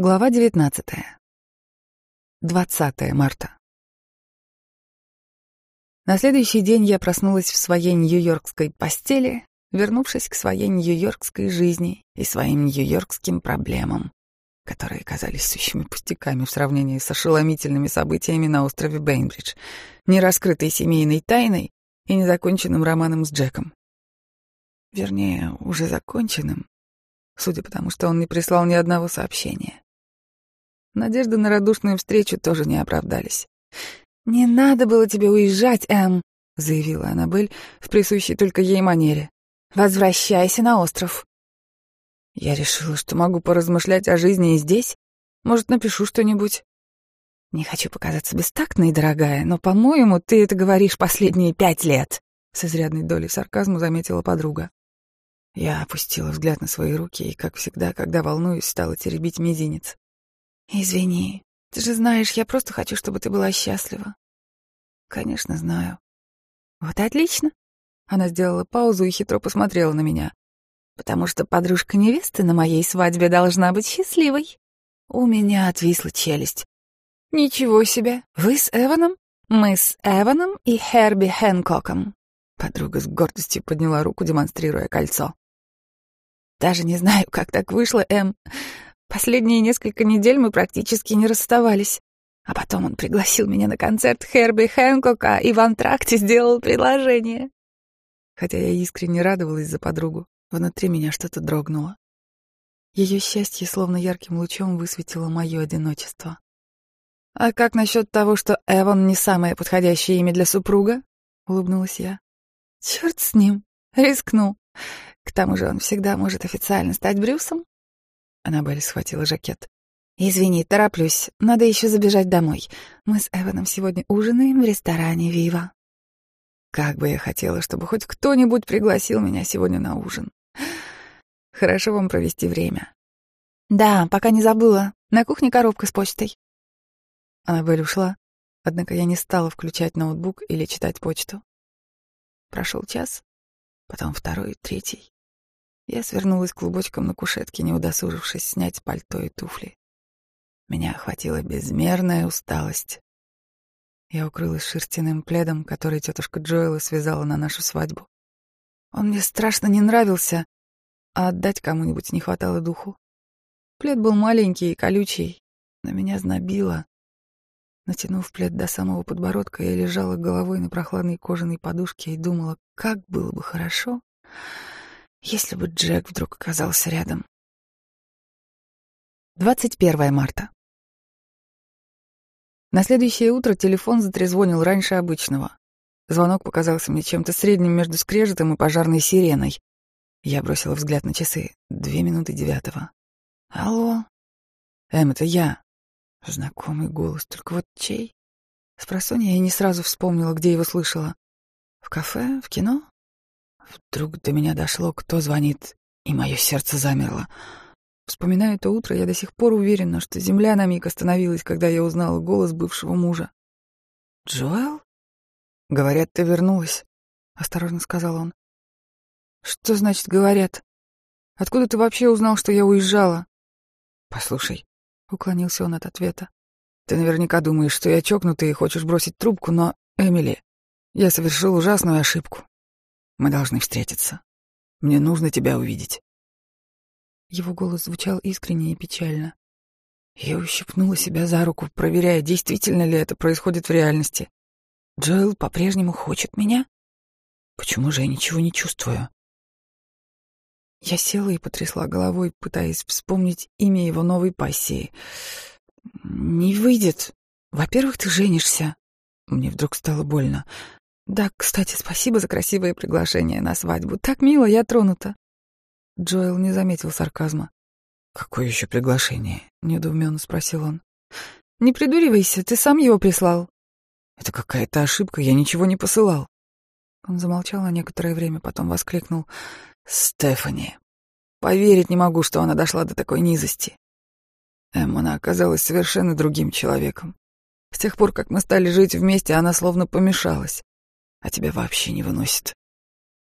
Глава 19. 20 марта. На следующий день я проснулась в своей нью-йоркской постели, вернувшись к своей нью-йоркской жизни и своим нью-йоркским проблемам, которые казались сущими пустяками в сравнении с ошеломительными событиями на острове Бейнбридж, нераскрытой семейной тайной и незаконченным романом с Джеком. Вернее, уже законченным, судя по тому, что он не прислал ни одного сообщения. Надежды на радушную встречу тоже не оправдались. «Не надо было тебе уезжать, Эм», — заявила Аннабель в присущей только ей манере. «Возвращайся на остров». Я решила, что могу поразмышлять о жизни и здесь. Может, напишу что-нибудь. Не хочу показаться бестактной, дорогая, но, по-моему, ты это говоришь последние пять лет, — с изрядной долей сарказма заметила подруга. Я опустила взгляд на свои руки и, как всегда, когда волнуюсь, стала теребить мизинец. «Извини, ты же знаешь, я просто хочу, чтобы ты была счастлива». «Конечно, знаю». «Вот отлично». Она сделала паузу и хитро посмотрела на меня. «Потому что подружка невесты на моей свадьбе должна быть счастливой». У меня отвисла челюсть. «Ничего себе! Вы с Эваном?» «Мы с Эваном и Херби Хэнкоком». Подруга с гордостью подняла руку, демонстрируя кольцо. «Даже не знаю, как так вышло, Эм. Последние несколько недель мы практически не расставались. А потом он пригласил меня на концерт Херби Хэнкока и в антракте сделал предложение. Хотя я искренне радовалась за подругу, внутри меня что-то дрогнуло. Ее счастье словно ярким лучом высветило мое одиночество. «А как насчет того, что Эван не самое подходящее имя для супруга?» — улыбнулась я. «Черт с ним, рискну. К тому же он всегда может официально стать Брюсом, Аннабель схватила жакет. «Извини, тороплюсь. Надо еще забежать домой. Мы с Эваном сегодня ужинаем в ресторане «Вива». Как бы я хотела, чтобы хоть кто-нибудь пригласил меня сегодня на ужин. Хорошо вам провести время. Да, пока не забыла. На кухне коробка с почтой. Аннабель ушла, однако я не стала включать ноутбук или читать почту. Прошел час, потом второй, третий. Я свернулась клубочком на кушетке, не удосужившись снять пальто и туфли. Меня охватила безмерная усталость. Я укрылась шерстяным пледом, который тетушка Джоэла связала на нашу свадьбу. Он мне страшно не нравился, а отдать кому-нибудь не хватало духу. Плед был маленький и колючий, но меня знобило. Натянув плед до самого подбородка, я лежала головой на прохладной кожаной подушке и думала, как было бы хорошо, если бы Джек вдруг оказался рядом. 21 марта. На следующее утро телефон затрезвонил раньше обычного. Звонок показался мне чем-то средним между скрежетом и пожарной сиреной. Я бросила взгляд на часы. Две минуты девятого. «Алло?» «Эм, это я». Знакомый голос, только вот чей? Спросонья я не сразу вспомнила, где его слышала. В кафе? В кино? Вдруг до меня дошло, кто звонит, и мое сердце замерло. Вспоминая это утро, я до сих пор уверена, что земля на миг остановилась, когда я узнала голос бывшего мужа. «Джоэл?» «Говорят, ты вернулась», — осторожно сказал он. «Что значит «говорят»? Откуда ты вообще узнал, что я уезжала?» «Послушай», — уклонился он от ответа, — «ты наверняка думаешь, что я чокнутый и хочешь бросить трубку, но, Эмили, я совершил ужасную ошибку. Мы должны встретиться. Мне нужно тебя увидеть. Его голос звучал искренне и печально. Я ущипнула себя за руку, проверяя, действительно ли это происходит в реальности. Джоэл по-прежнему хочет меня? Почему же я ничего не чувствую? Я села и потрясла головой, пытаясь вспомнить имя его новой пассии. Не выйдет. Во-первых, ты женишься. Мне вдруг стало больно. Да, кстати, спасибо за красивое приглашение на свадьбу. Так мило, я тронута. Джоэл не заметил сарказма. Какое еще приглашение? недоуменно спросил он. Не придуривайся, ты сам его прислал. Это какая-то ошибка, я ничего не посылал. Он замолчал на некоторое время, потом воскликнул: "Стефани, поверить не могу, что она дошла до такой низости. Эм, она оказалась совершенно другим человеком. С тех пор, как мы стали жить вместе, она словно помешалась а тебя вообще не выносит.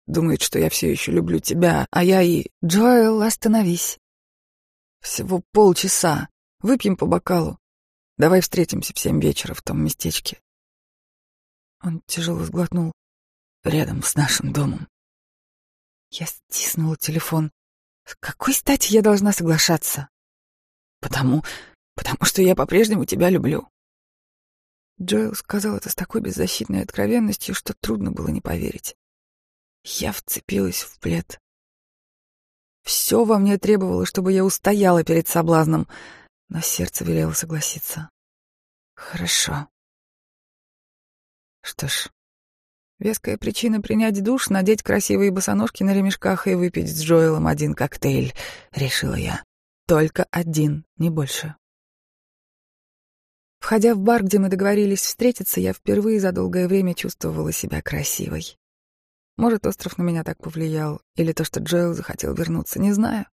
Думает, что я все еще люблю тебя, а я и... Джоэл, остановись. Всего полчаса. Выпьем по бокалу. Давай встретимся в семь вечера в том местечке. Он тяжело сглотнул. Рядом с нашим домом. Я стиснула телефон. С какой стати я должна соглашаться? Потому, потому что я по-прежнему тебя люблю. Джоэл сказал это с такой беззащитной откровенностью, что трудно было не поверить. Я вцепилась в плед. Все во мне требовало, чтобы я устояла перед соблазном, но сердце велело согласиться. Хорошо. Что ж, веская причина принять душ, надеть красивые босоножки на ремешках и выпить с Джоэлом один коктейль, решила я. Только один, не больше. Входя в бар, где мы договорились встретиться, я впервые за долгое время чувствовала себя красивой. Может, остров на меня так повлиял, или то, что Джоэл захотел вернуться, не знаю.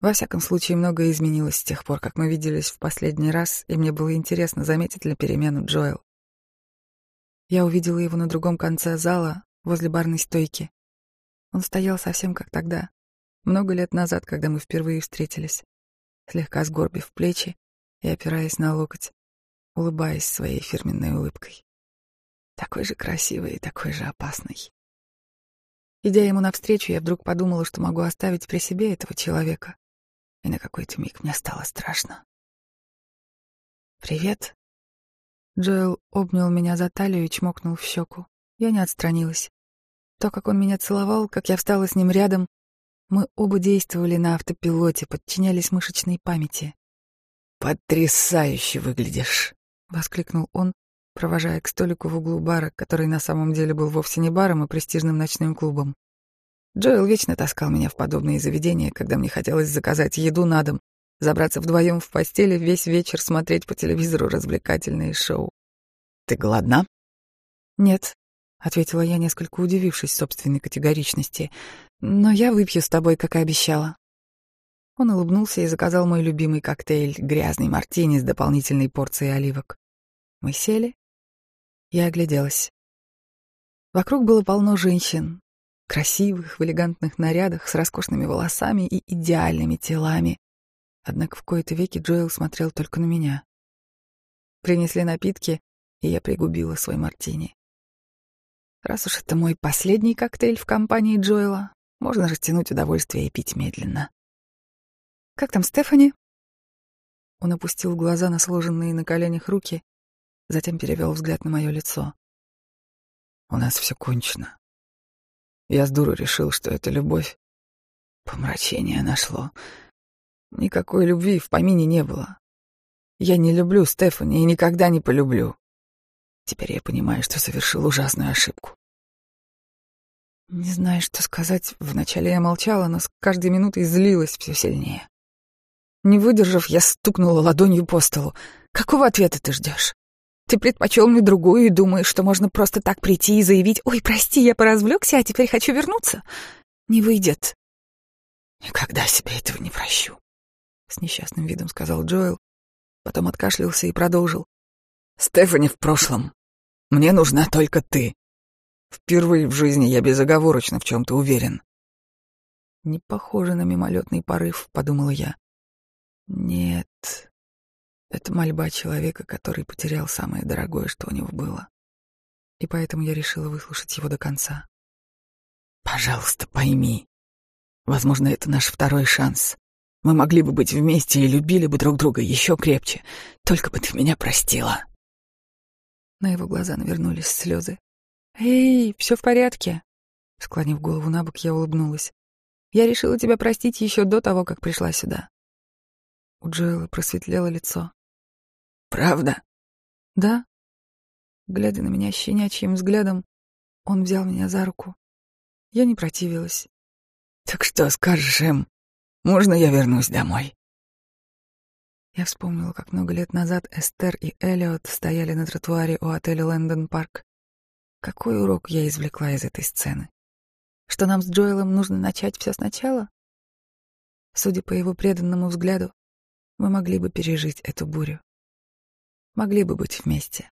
Во всяком случае, многое изменилось с тех пор, как мы виделись в последний раз, и мне было интересно, заметит ли перемену Джоэл. Я увидела его на другом конце зала, возле барной стойки. Он стоял совсем как тогда, много лет назад, когда мы впервые встретились, слегка сгорбив плечи и опираясь на локоть, улыбаясь своей фирменной улыбкой. Такой же красивый и такой же опасный. Идя ему навстречу, я вдруг подумала, что могу оставить при себе этого человека, и на какой-то миг мне стало страшно. «Привет». Джоэл обнял меня за талию и чмокнул в щеку. Я не отстранилась. То, как он меня целовал, как я встала с ним рядом, мы оба действовали на автопилоте, подчинялись мышечной памяти. «Потрясающе выглядишь!» — воскликнул он, провожая к столику в углу бара, который на самом деле был вовсе не баром, а престижным ночным клубом. Джоэл вечно таскал меня в подобные заведения, когда мне хотелось заказать еду на дом, забраться вдвоем в постели, весь вечер смотреть по телевизору развлекательные шоу. «Ты голодна?» «Нет», — ответила я, несколько удивившись собственной категоричности. «Но я выпью с тобой, как и обещала». Он улыбнулся и заказал мой любимый коктейль — грязный мартини с дополнительной порцией оливок. Мы сели. Я огляделась. Вокруг было полно женщин, красивых, в элегантных нарядах, с роскошными волосами и идеальными телами. Однако в кои-то веки Джоэл смотрел только на меня. Принесли напитки, и я пригубила свой мартини. Раз уж это мой последний коктейль в компании Джоэла, можно растянуть удовольствие и пить медленно. «Как там Стефани?» Он опустил глаза на сложенные на коленях руки, затем перевел взгляд на мое лицо. «У нас все кончено. Я с дуру решил, что это любовь. Помрачение нашло. Никакой любви в помине не было. Я не люблю Стефани и никогда не полюблю. Теперь я понимаю, что совершил ужасную ошибку. Не знаю, что сказать. Вначале я молчала, но с каждой минутой злилась все сильнее. Не выдержав, я стукнула ладонью по столу. «Какого ответа ты ждешь? Ты предпочел мне другую и думаешь, что можно просто так прийти и заявить, «Ой, прости, я поразвлекся, а теперь хочу вернуться». Не выйдет. Никогда себе этого не прощу. С несчастным видом сказал Джоэл, потом откашлялся и продолжил. Стефани в прошлом. Мне нужна только ты. Впервые в жизни я безоговорочно в чем-то уверен. Не похоже на мимолетный порыв, подумала я. Нет, это мольба человека, который потерял самое дорогое, что у него было. И поэтому я решила выслушать его до конца. Пожалуйста, пойми. Возможно, это наш второй шанс. Мы могли бы быть вместе и любили бы друг друга еще крепче. Только бы ты меня простила. На его глаза навернулись слезы. «Эй, все в порядке?» Склонив голову на бок, я улыбнулась. «Я решила тебя простить еще до того, как пришла сюда». У Джоэла просветлело лицо. Правда? Да. Глядя на меня щенячьим взглядом, он взял меня за руку. Я не противилась. Так что скажешь им? Можно я вернусь домой? Я вспомнила, как много лет назад Эстер и Эллиот стояли на тротуаре у отеля Лэндон Парк. Какой урок я извлекла из этой сцены? Что нам с Джоэлом нужно начать все сначала? Судя по его преданному взгляду, мы могли бы пережить эту бурю могли бы быть вместе.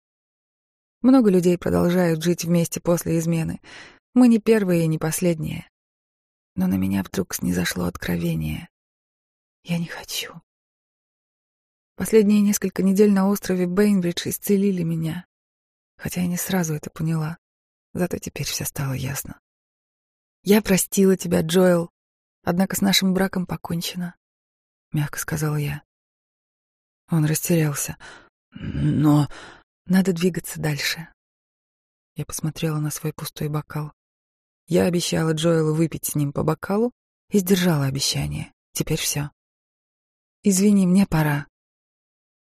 Много людей продолжают жить вместе после измены. Мы не первые и не последние. Но на меня вдруг снизошло откровение. Я не хочу. Последние несколько недель на острове Бейнбридж исцелили меня, хотя я не сразу это поняла. Зато теперь все стало ясно. Я простила тебя, Джоэл, однако с нашим браком покончено, мягко сказала я. Он растерялся. Но надо двигаться дальше. Я посмотрела на свой пустой бокал. Я обещала Джоэлу выпить с ним по бокалу и сдержала обещание. Теперь все. Извини, мне пора.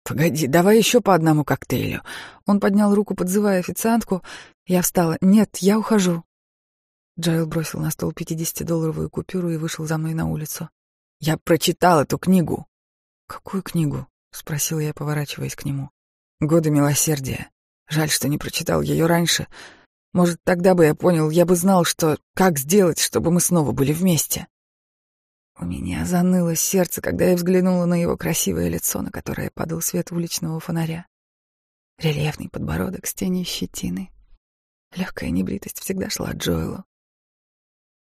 Погоди, давай еще по одному коктейлю. Он поднял руку, подзывая официантку. Я встала. Нет, я ухожу. Джоэл бросил на стол пятидесятидолларовую купюру и вышел за мной на улицу. Я прочитал эту книгу. Какую книгу? Спросил я, поворачиваясь к нему. Годы милосердия. Жаль, что не прочитал ее раньше. Может, тогда бы я понял, я бы знал, что как сделать, чтобы мы снова были вместе. У меня заныло сердце, когда я взглянула на его красивое лицо, на которое падал свет уличного фонаря. Рельефный подбородок с тенью щетины. Легкая небритость всегда шла Джоэлу.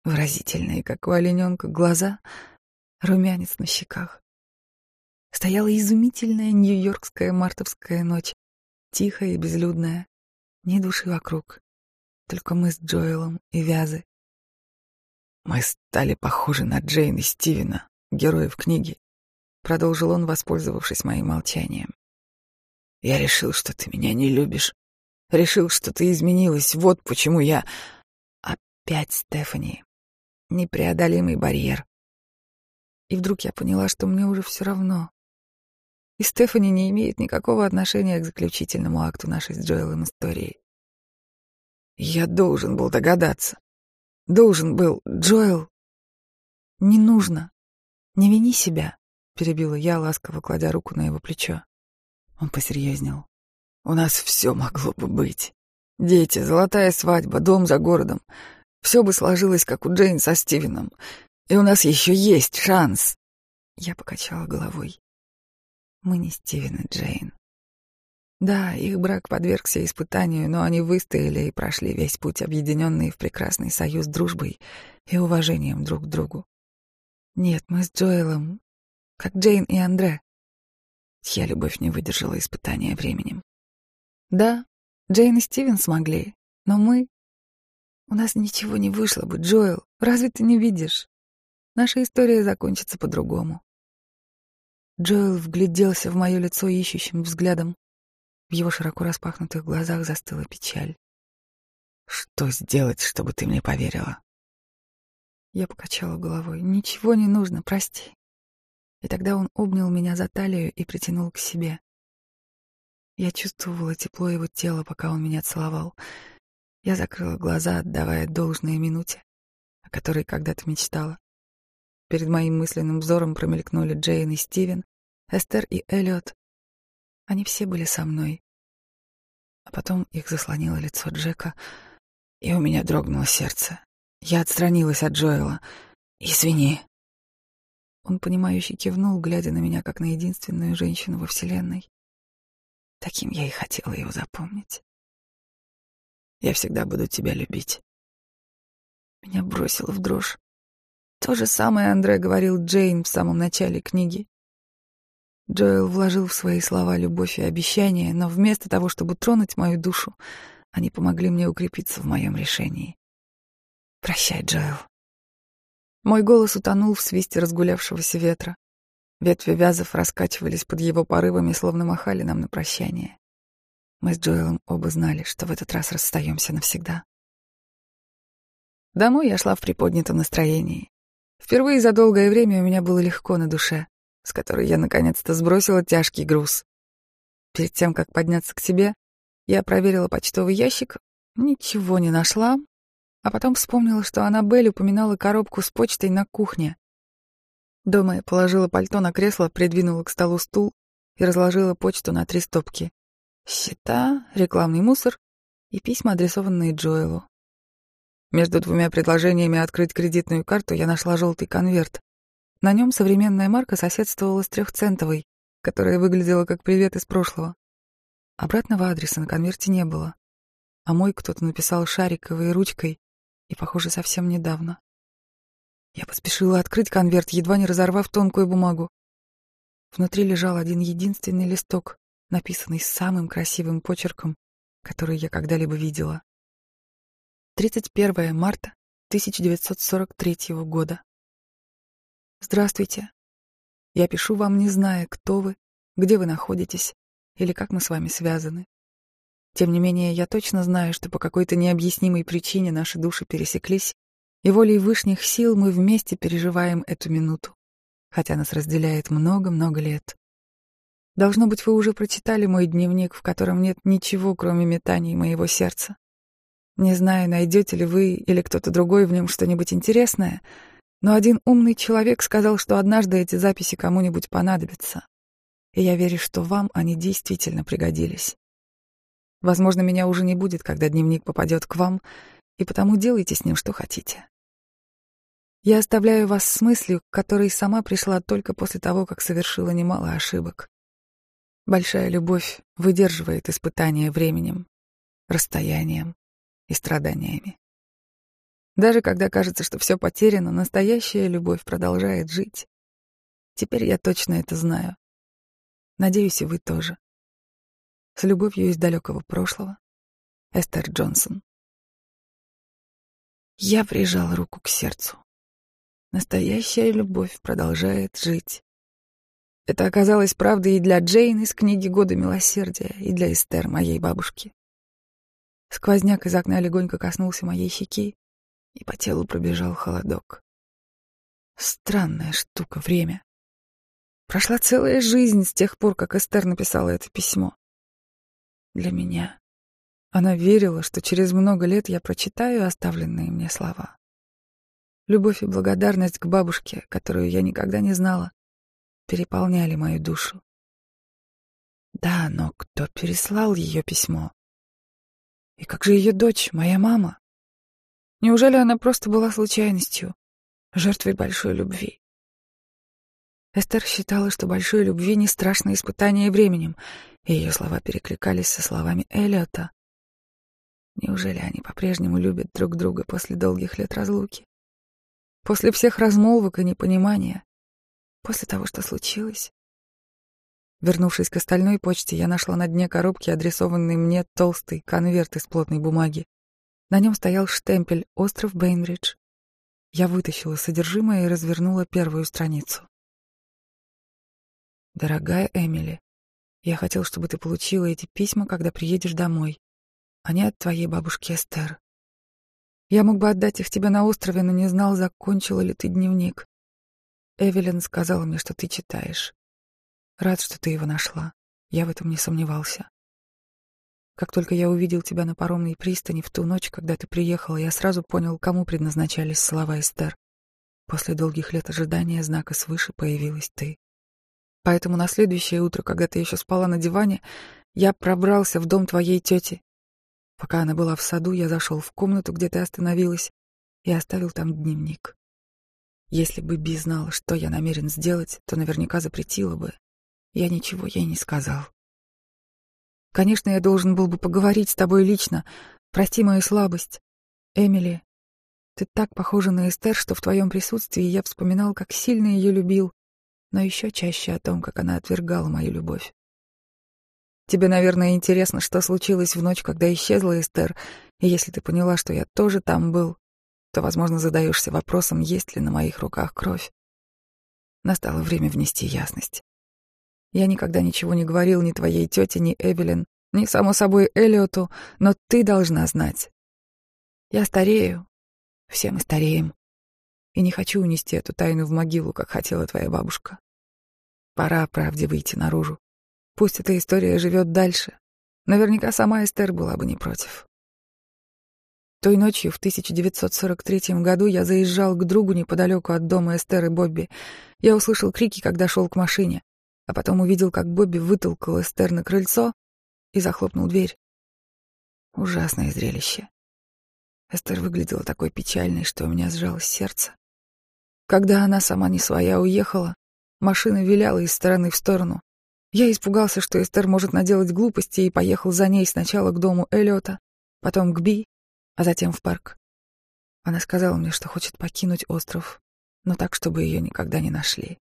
Выразительные, как у олененка, глаза, румянец на щеках. Стояла изумительная нью-йоркская мартовская ночь, тихая и безлюдная, ни души вокруг, только мы с Джоэлом и Вязы. Мы стали похожи на Джейн и Стивена, героев книги, продолжил он, воспользовавшись моим молчанием. Я решил, что ты меня не любишь. Решил, что ты изменилась. Вот почему я... Опять Стефани. Непреодолимый барьер. И вдруг я поняла, что мне уже все равно. И Стефани не имеет никакого отношения к заключительному акту нашей с Джоэлом истории. Я должен был догадаться. Должен был. Джоэл. Не нужно. Не вини себя, перебила я, ласково кладя руку на его плечо. Он посерьезнел. У нас все могло бы быть. Дети, золотая свадьба, дом за городом. Все бы сложилось, как у Джейн со Стивеном. И у нас еще есть шанс. Я покачала головой. Мы не Стивен и Джейн. Да, их брак подвергся испытанию, но они выстояли и прошли весь путь, объединенные в прекрасный союз дружбой и уважением друг к другу. Нет, мы с Джоэлом, как Джейн и Андре. Чья любовь не выдержала испытания временем. Да, Джейн и Стивен смогли, но мы... У нас ничего не вышло бы, Джоэл, разве ты не видишь? Наша история закончится по-другому. Джоэл вгляделся в мое лицо ищущим взглядом. В его широко распахнутых глазах застыла печаль. «Что сделать, чтобы ты мне поверила?» Я покачала головой. «Ничего не нужно, прости». И тогда он обнял меня за талию и притянул к себе. Я чувствовала тепло его тела, пока он меня целовал. Я закрыла глаза, отдавая должное минуте, о которой когда-то мечтала. Перед моим мысленным взором промелькнули Джейн и Стивен, Эстер и Эллиот, они все были со мной. А потом их заслонило лицо Джека, и у меня дрогнуло сердце. Я отстранилась от Джоэла. «Извини». Он, понимающе кивнул, глядя на меня, как на единственную женщину во Вселенной. Таким я и хотела его запомнить. Я всегда буду тебя любить. Меня бросило в дрожь. То же самое Андре говорил Джейн в самом начале книги. Джоэл вложил в свои слова любовь и обещание, но вместо того, чтобы тронуть мою душу, они помогли мне укрепиться в моем решении. «Прощай, Джоэл». Мой голос утонул в свисте разгулявшегося ветра. Ветви вязов раскачивались под его порывами, словно махали нам на прощание. Мы с Джоэлом оба знали, что в этот раз расстаемся навсегда. Домой я шла в приподнятом настроении. Впервые за долгое время у меня было легко на душе с которой я наконец-то сбросила тяжкий груз. Перед тем, как подняться к себе, я проверила почтовый ящик, ничего не нашла, а потом вспомнила, что Аннабель упоминала коробку с почтой на кухне. Дома я положила пальто на кресло, придвинула к столу стул и разложила почту на три стопки. Счета, рекламный мусор и письма, адресованные Джоэлу. Между двумя предложениями открыть кредитную карту я нашла желтый конверт. На нем современная марка соседствовала с трехцентовой, которая выглядела как привет из прошлого. Обратного адреса на конверте не было, а мой кто-то написал шариковой ручкой и, похоже, совсем недавно. Я поспешила открыть конверт, едва не разорвав тонкую бумагу. Внутри лежал один единственный листок, написанный самым красивым почерком, который я когда-либо видела. 31 марта 1943 года. Здравствуйте. Я пишу вам, не зная, кто вы, где вы находитесь или как мы с вами связаны. Тем не менее, я точно знаю, что по какой-то необъяснимой причине наши души пересеклись, и волей вышних сил мы вместе переживаем эту минуту, хотя нас разделяет много-много лет. Должно быть, вы уже прочитали мой дневник, в котором нет ничего, кроме метаний моего сердца. Не знаю, найдете ли вы или кто-то другой в нем что-нибудь интересное, но один умный человек сказал, что однажды эти записи кому-нибудь понадобятся. И я верю, что вам они действительно пригодились. Возможно, меня уже не будет, когда дневник попадет к вам, и потому делайте с ним, что хотите. Я оставляю вас с мыслью, которой сама пришла только после того, как совершила немало ошибок. Большая любовь выдерживает испытания временем, расстоянием и страданиями. Даже когда кажется, что все потеряно, настоящая любовь продолжает жить. Теперь я точно это знаю. Надеюсь, и вы тоже. С любовью из далекого прошлого. Эстер Джонсон. Я прижал руку к сердцу. Настоящая любовь продолжает жить. Это оказалось правдой и для Джейн из книги «Годы милосердия», и для Эстер, моей бабушки. Сквозняк из окна легонько коснулся моей щеки, и по телу пробежал холодок. Странная штука — время. Прошла целая жизнь с тех пор, как Эстер написала это письмо для меня. Она верила, что через много лет я прочитаю оставленные мне слова. Любовь и благодарность к бабушке, которую я никогда не знала, переполняли мою душу. Да, но кто переслал ее письмо? И как же ее дочь, моя мама? Неужели она просто была случайностью, жертвой большой любви? Эстер считала, что большой любви не страшно испытание временем, и ее слова перекликались со словами Эллиота. Неужели они по-прежнему любят друг друга после долгих лет разлуки? После всех размолвок и непонимания? После того, что случилось? Вернувшись к остальной почте, я нашла на дне коробки адресованный мне толстый конверт из плотной бумаги. На нем стоял штемпель «Остров Бейнридж». Я вытащила содержимое и развернула первую страницу. Дорогая Эмили, я хотел, чтобы ты получила эти письма, когда приедешь домой. Они от твоей бабушки Эстер. Я мог бы отдать их тебе на острове, но не знал, закончила ли ты дневник. Эвелин сказала мне, что ты читаешь. Рад, что ты его нашла. Я в этом не сомневался. Как только я увидел тебя на паромной пристани в ту ночь, когда ты приехала, я сразу понял, кому предназначались слова Эстер. После долгих лет ожидания знака свыше появилась ты. Поэтому на следующее утро, когда ты еще спала на диване, я пробрался в дом твоей тети. Пока она была в саду, я зашел в комнату, где ты остановилась, и оставил там дневник. Если бы Би знала, что я намерен сделать, то наверняка запретила бы. Я ничего ей не сказал. Конечно, я должен был бы поговорить с тобой лично. Прости мою слабость. Эмили, ты так похожа на Эстер, что в твоем присутствии я вспоминал, как сильно ее любил, но еще чаще о том, как она отвергала мою любовь. Тебе, наверное, интересно, что случилось в ночь, когда исчезла Эстер, и если ты поняла, что я тоже там был, то, возможно, задаешься вопросом, есть ли на моих руках кровь. Настало время внести ясность. Я никогда ничего не говорил ни твоей тете, ни Эвелин, ни, само собой, Элиоту, но ты должна знать. Я старею. Все мы стареем и не хочу унести эту тайну в могилу, как хотела твоя бабушка. Пора правде выйти наружу. Пусть эта история живет дальше. Наверняка сама Эстер была бы не против. Той ночью в 1943 году я заезжал к другу неподалеку от дома Эстер и Бобби. Я услышал крики, когда шел к машине, а потом увидел, как Бобби вытолкал Эстер на крыльцо и захлопнул дверь. Ужасное зрелище. Эстер выглядела такой печальной, что у меня сжалось сердце. Когда она сама не своя уехала, машина виляла из стороны в сторону. Я испугался, что Эстер может наделать глупости, и поехал за ней сначала к дому Эллиота, потом к Би, а затем в парк. Она сказала мне, что хочет покинуть остров, но так, чтобы ее никогда не нашли.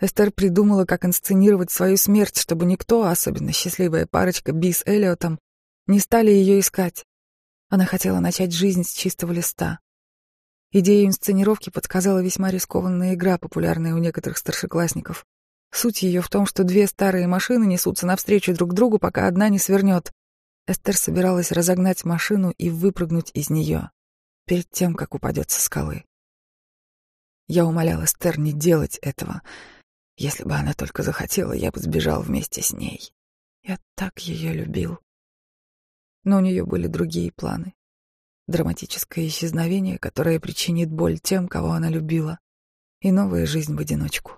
Эстер придумала, как инсценировать свою смерть, чтобы никто, особенно счастливая парочка Би с Эллиотом, не стали ее искать. Она хотела начать жизнь с чистого листа. Идею инсценировки подсказала весьма рискованная игра, популярная у некоторых старшеклассников. Суть ее в том, что две старые машины несутся навстречу друг другу, пока одна не свернет. Эстер собиралась разогнать машину и выпрыгнуть из нее перед тем, как упадет со скалы. Я умолял Эстер не делать этого — если бы она только захотела, я бы сбежал вместе с ней. Я так ее любил. Но у нее были другие планы. Драматическое исчезновение, которое причинит боль тем, кого она любила, и новая жизнь в одиночку.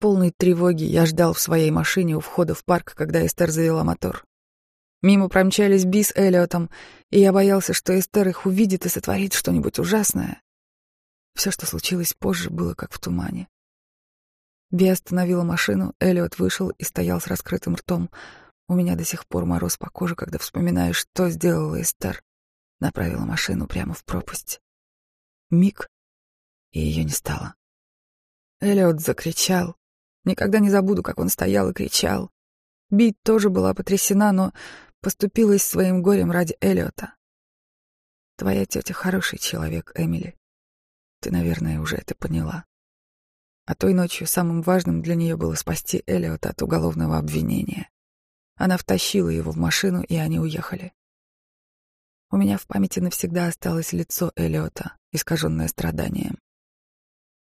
Полной тревоги я ждал в своей машине у входа в парк, когда Эстер завела мотор. Мимо промчались Би с Эллиотом, и я боялся, что Эстер их увидит и сотворит что-нибудь ужасное. Все, что случилось позже, было как в тумане. Би остановила машину, Эллиот вышел и стоял с раскрытым ртом. У меня до сих пор мороз по коже, когда вспоминаю, что сделала Эстер. Направила машину прямо в пропасть. Миг, и ее не стало. Эллиот закричал. Никогда не забуду, как он стоял и кричал. Би тоже была потрясена, но поступилась своим горем ради Эллиота. Твоя тетя хороший человек, Эмили. Ты, наверное, уже это поняла. А той ночью самым важным для нее было спасти Элиота от уголовного обвинения. Она втащила его в машину, и они уехали. У меня в памяти навсегда осталось лицо Элиота, искаженное страданием.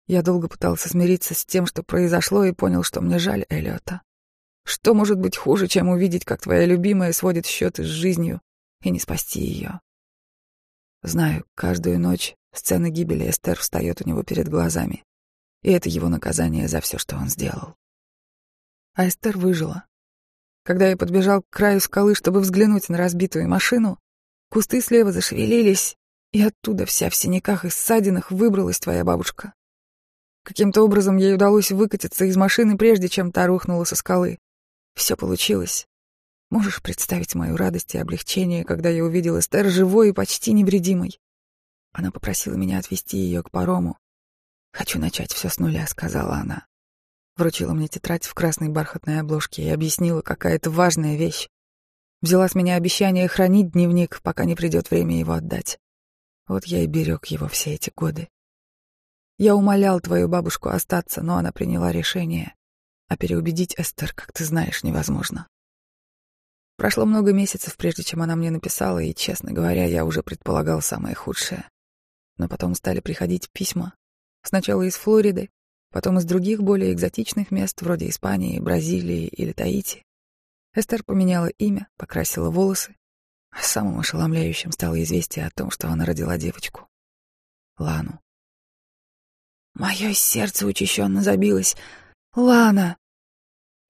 Я долго пытался смириться с тем, что произошло, и понял, что мне жаль Элиота. Что может быть хуже, чем увидеть, как твоя любимая сводит счеты с жизнью и не спасти ее? Знаю, каждую ночь сцена гибели Эстер встает у него перед глазами. И это его наказание за все, что он сделал. А Эстер выжила. Когда я подбежал к краю скалы, чтобы взглянуть на разбитую машину, кусты слева зашевелились, и оттуда вся в синяках и ссадинах выбралась твоя бабушка. Каким-то образом ей удалось выкатиться из машины, прежде чем та рухнула со скалы. Все получилось. Можешь представить мою радость и облегчение, когда я увидел Эстер живой и почти невредимой. Она попросила меня отвезти ее к парому, «Хочу начать все с нуля», — сказала она. Вручила мне тетрадь в красной бархатной обложке и объяснила, какая это важная вещь. Взяла с меня обещание хранить дневник, пока не придет время его отдать. Вот я и берег его все эти годы. Я умолял твою бабушку остаться, но она приняла решение. А переубедить Эстер, как ты знаешь, невозможно. Прошло много месяцев, прежде чем она мне написала, и, честно говоря, я уже предполагал самое худшее. Но потом стали приходить письма, Сначала из Флориды, потом из других более экзотичных мест, вроде Испании, Бразилии или Таити. Эстер поменяла имя, покрасила волосы, а самым ошеломляющим стало известие о том, что она родила девочку. Лану. Мое сердце учащенно забилось. Лана!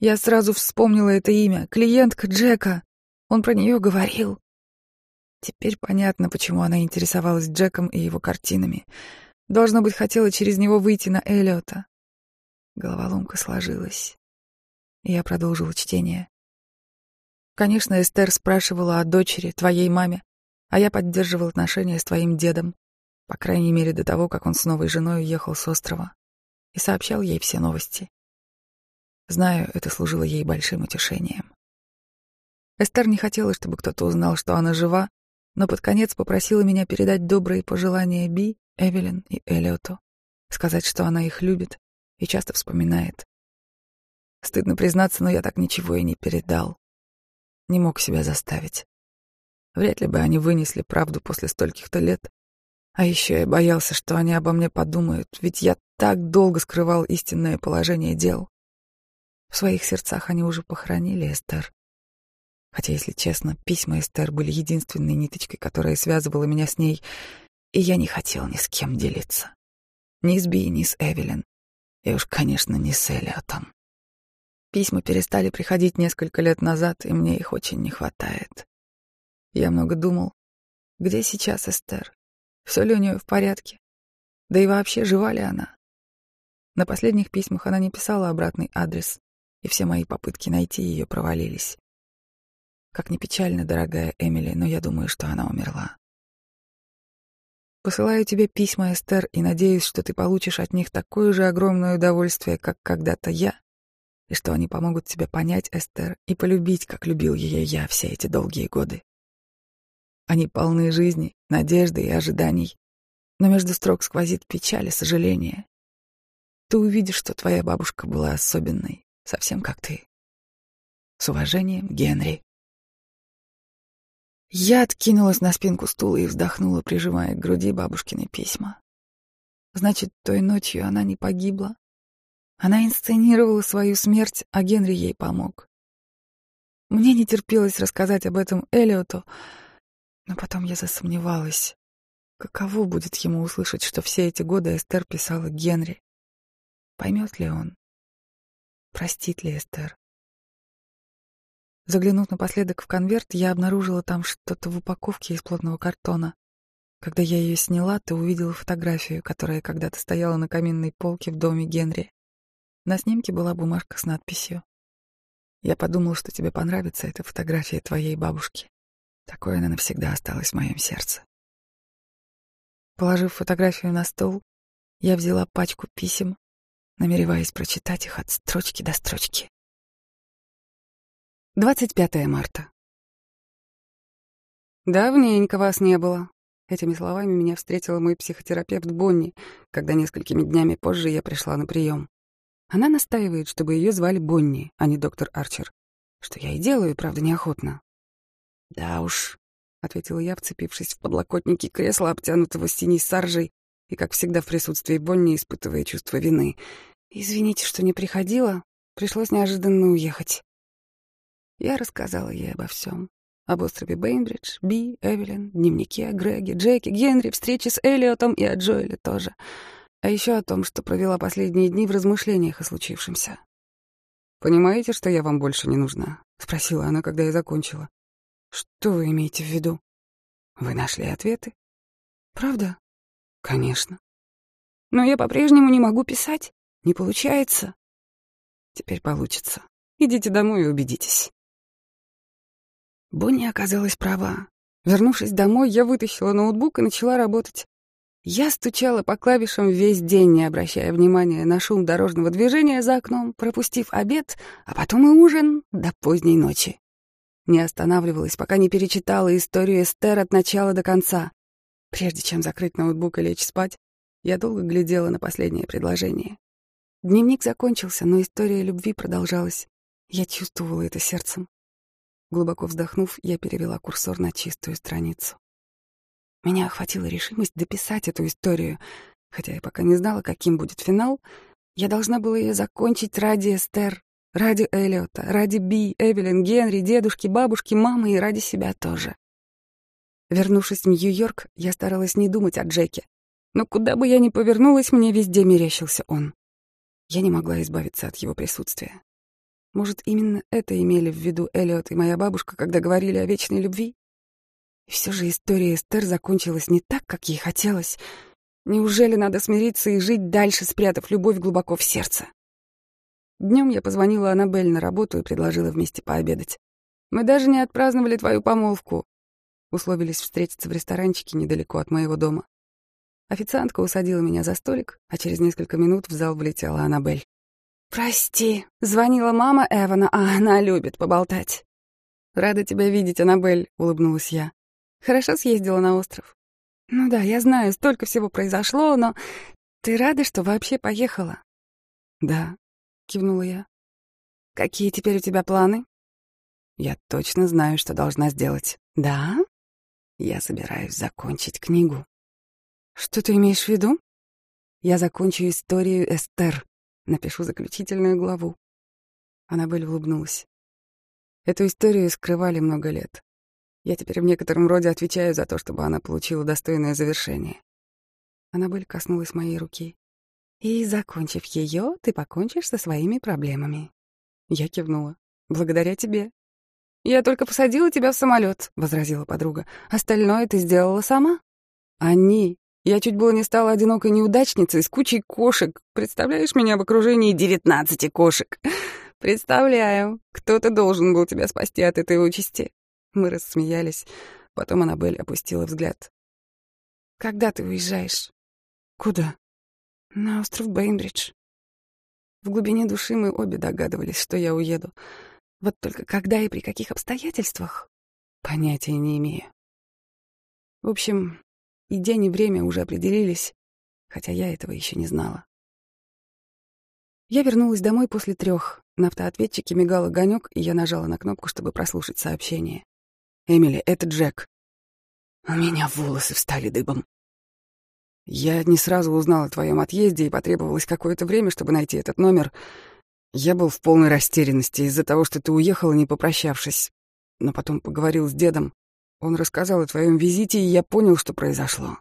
Я сразу вспомнила это имя. Клиентка Джека. Он про нее говорил. Теперь понятно, почему она интересовалась Джеком и его картинами. Должно быть, хотела через него выйти на Эллиота. Головоломка сложилась. я продолжила чтение. Конечно, Эстер спрашивала о дочери, твоей маме, а я поддерживал отношения с твоим дедом, по крайней мере до того, как он с новой женой уехал с острова, и сообщал ей все новости. Знаю, это служило ей большим утешением. Эстер не хотела, чтобы кто-то узнал, что она жива, но под конец попросила меня передать добрые пожелания Би Эвелин и Элиоту, сказать, что она их любит и часто вспоминает. Стыдно признаться, но я так ничего и не передал. Не мог себя заставить. Вряд ли бы они вынесли правду после стольких-то лет. А еще я боялся, что они обо мне подумают, ведь я так долго скрывал истинное положение дел. В своих сердцах они уже похоронили Эстер. Хотя, если честно, письма Эстер были единственной ниточкой, которая связывала меня с ней, и я не хотел ни с кем делиться. Ни с Би, ни с Эвелин. И уж, конечно, не с Элиотом. Письма перестали приходить несколько лет назад, и мне их очень не хватает. Я много думал, где сейчас Эстер? Все ли у нее в порядке? Да и вообще, жива ли она? На последних письмах она не писала обратный адрес, и все мои попытки найти ее провалились. Как ни печально, дорогая Эмили, но я думаю, что она умерла. Посылаю тебе письма, Эстер, и надеюсь, что ты получишь от них такое же огромное удовольствие, как когда-то я, и что они помогут тебе понять Эстер и полюбить, как любил ее я все эти долгие годы. Они полны жизни, надежды и ожиданий, но между строк сквозит печаль и сожаление. Ты увидишь, что твоя бабушка была особенной, совсем как ты. С уважением, Генри. Я откинулась на спинку стула и вздохнула, прижимая к груди бабушкины письма. Значит, той ночью она не погибла. Она инсценировала свою смерть, а Генри ей помог. Мне не терпелось рассказать об этом Элиоту, но потом я засомневалась. Каково будет ему услышать, что все эти годы Эстер писала Генри? Поймет ли он? Простит ли Эстер? Заглянув напоследок в конверт, я обнаружила там что-то в упаковке из плотного картона. Когда я ее сняла, ты увидела фотографию, которая когда-то стояла на каминной полке в доме Генри. На снимке была бумажка с надписью. Я подумал, что тебе понравится эта фотография твоей бабушки. Такое она навсегда осталась в моем сердце. Положив фотографию на стол, я взяла пачку писем, намереваясь прочитать их от строчки до строчки. 25 марта. «Давненько вас не было». Этими словами меня встретила мой психотерапевт Бонни, когда несколькими днями позже я пришла на прием. Она настаивает, чтобы ее звали Бонни, а не доктор Арчер. Что я и делаю, правда, неохотно. «Да уж», — ответила я, вцепившись в подлокотники кресла, обтянутого синей саржей, и, как всегда, в присутствии Бонни, испытывая чувство вины. «Извините, что не приходила. Пришлось неожиданно уехать». Я рассказала ей обо всем. Об острове Бейнбридж, Би, Эвелин, дневнике Греге, Джеке, Генри, встрече с Эллиотом и о Джоэле тоже. А еще о том, что провела последние дни в размышлениях о случившемся. «Понимаете, что я вам больше не нужна?» — спросила она, когда я закончила. «Что вы имеете в виду?» «Вы нашли ответы?» «Правда?» «Конечно». «Но я по-прежнему не могу писать. Не получается». «Теперь получится. Идите домой и убедитесь». Бонни оказалась права. Вернувшись домой, я вытащила ноутбук и начала работать. Я стучала по клавишам весь день, не обращая внимания на шум дорожного движения за окном, пропустив обед, а потом и ужин до поздней ночи. Не останавливалась, пока не перечитала историю Эстер от начала до конца. Прежде чем закрыть ноутбук и лечь спать, я долго глядела на последнее предложение. Дневник закончился, но история любви продолжалась. Я чувствовала это сердцем. Глубоко вздохнув, я перевела курсор на чистую страницу. Меня охватила решимость дописать эту историю, хотя я пока не знала, каким будет финал. Я должна была ее закончить ради Эстер, ради Эллиота, ради Би, Эвелин, Генри, дедушки, бабушки, мамы и ради себя тоже. Вернувшись в Нью-Йорк, я старалась не думать о Джеке. Но куда бы я ни повернулась, мне везде мерещился он. Я не могла избавиться от его присутствия. Может, именно это имели в виду Эллиот и моя бабушка, когда говорили о вечной любви? И все же история Эстер закончилась не так, как ей хотелось. Неужели надо смириться и жить дальше, спрятав любовь глубоко в сердце? Днем я позвонила Аннабель на работу и предложила вместе пообедать. Мы даже не отпраздновали твою помолвку. Условились встретиться в ресторанчике недалеко от моего дома. Официантка усадила меня за столик, а через несколько минут в зал влетела Аннабель. «Прости», — звонила мама Эвана, а она любит поболтать. «Рада тебя видеть, Аннабель», — улыбнулась я. «Хорошо съездила на остров?» «Ну да, я знаю, столько всего произошло, но ты рада, что вообще поехала?» «Да», — кивнула я. «Какие теперь у тебя планы?» «Я точно знаю, что должна сделать». «Да?» «Я собираюсь закончить книгу». «Что ты имеешь в виду?» «Я закончу историю Эстер», Напишу заключительную главу. Аннабель улыбнулась. Эту историю скрывали много лет. Я теперь в некотором роде отвечаю за то, чтобы она получила достойное завершение. Аннабель коснулась моей руки. И, закончив ее, ты покончишь со своими проблемами. Я кивнула. Благодаря тебе. Я только посадила тебя в самолет, возразила подруга. Остальное ты сделала сама. Они я чуть было не стала одинокой неудачницей с кучей кошек. Представляешь меня в окружении девятнадцати кошек? Представляю. Кто-то должен был тебя спасти от этой участи. Мы рассмеялись. Потом Аннабель опустила взгляд. Когда ты уезжаешь? Куда? На остров Бейнбридж. В глубине души мы обе догадывались, что я уеду. Вот только когда и при каких обстоятельствах? Понятия не имею. В общем, и день, и время уже определились, хотя я этого еще не знала. Я вернулась домой после трех. На автоответчике мигал огонек, и я нажала на кнопку, чтобы прослушать сообщение. «Эмили, это Джек». У меня волосы встали дыбом. Я не сразу узнал о твоем отъезде, и потребовалось какое-то время, чтобы найти этот номер. Я был в полной растерянности из-за того, что ты уехала, не попрощавшись. Но потом поговорил с дедом. Он рассказал о твоем визите, и я понял, что произошло.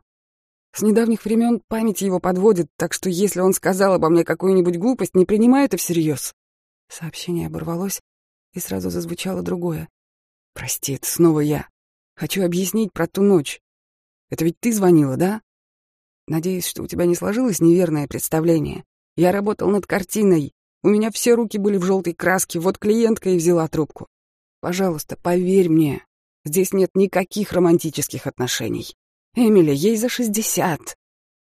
С недавних времен память его подводит, так что если он сказал обо мне какую-нибудь глупость, не принимай это всерьез. Сообщение оборвалось, и сразу зазвучало другое. «Прости, это снова я. Хочу объяснить про ту ночь. Это ведь ты звонила, да? Надеюсь, что у тебя не сложилось неверное представление. Я работал над картиной. У меня все руки были в желтой краске, вот клиентка и взяла трубку. Пожалуйста, поверь мне, здесь нет никаких романтических отношений. Эмили, ей за шестьдесят.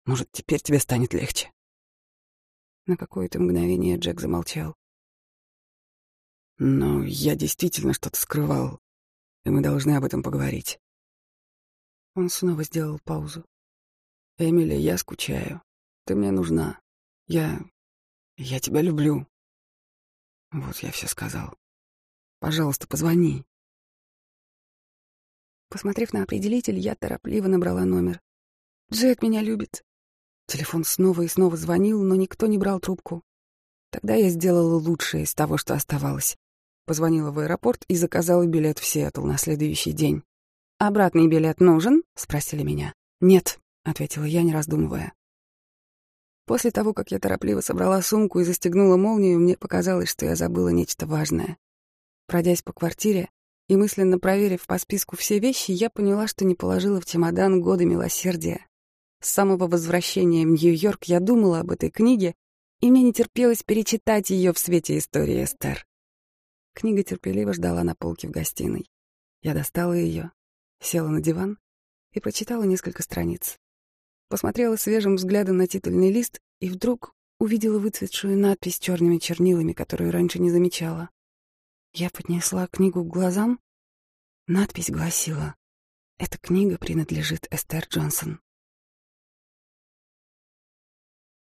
Может, теперь тебе станет легче?» На какое-то мгновение Джек замолчал. «Но я действительно что-то скрывал, и мы должны об этом поговорить». Он снова сделал паузу. «Эмили, я скучаю. Ты мне нужна. Я... я тебя люблю». Вот я все сказал. «Пожалуйста, позвони». Посмотрев на определитель, я торопливо набрала номер. «Джек меня любит». Телефон снова и снова звонил, но никто не брал трубку. Тогда я сделала лучшее из того, что оставалось. Позвонила в аэропорт и заказала билет в Сиэтл на следующий день. «Обратный билет нужен?» — спросили меня. «Нет», — ответила я, не раздумывая. После того, как я торопливо собрала сумку и застегнула молнию, мне показалось, что я забыла нечто важное. Пройдясь по квартире, и мысленно проверив по списку все вещи, я поняла, что не положила в чемодан годы милосердия. С самого возвращения в Нью-Йорк я думала об этой книге, и мне не терпелось перечитать ее в свете истории Эстер. Книга терпеливо ждала на полке в гостиной. Я достала ее, села на диван и прочитала несколько страниц. Посмотрела свежим взглядом на титульный лист и вдруг увидела выцветшую надпись черными чернилами, которую раньше не замечала. Я поднесла книгу к глазам. Надпись гласила «Эта книга принадлежит Эстер Джонсон».